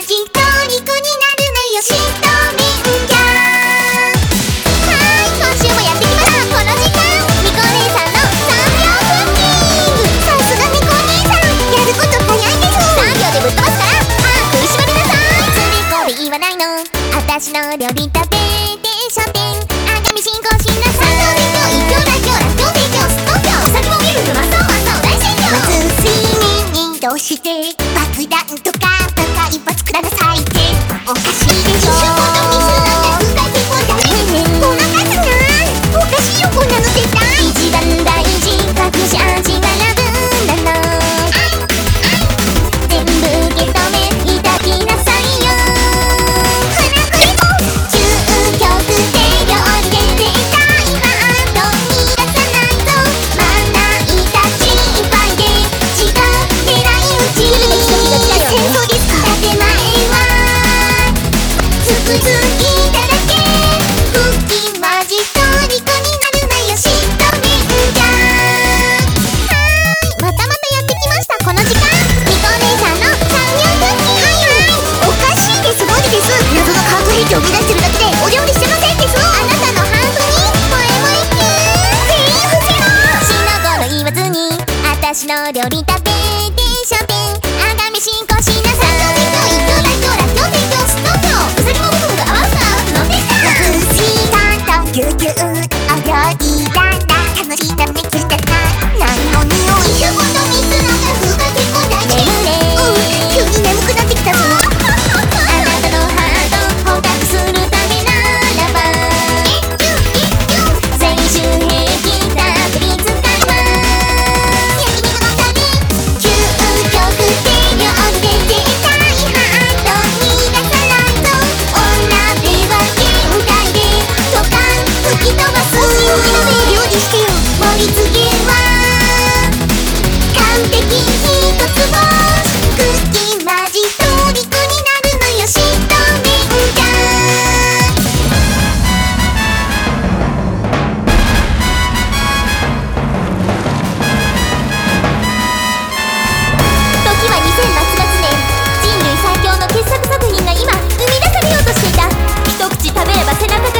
私とニコになるなよしとみんぎゃはい今週もやってきましたこの時間ニコ姉さんの3秒クッキングさすがニコ姉さんやること早いです3秒でぶっ飛ばすから歯食いしばなさいそれこれ言わないの私の料理食べて書店あがみ進行しなさいどうして続き背中が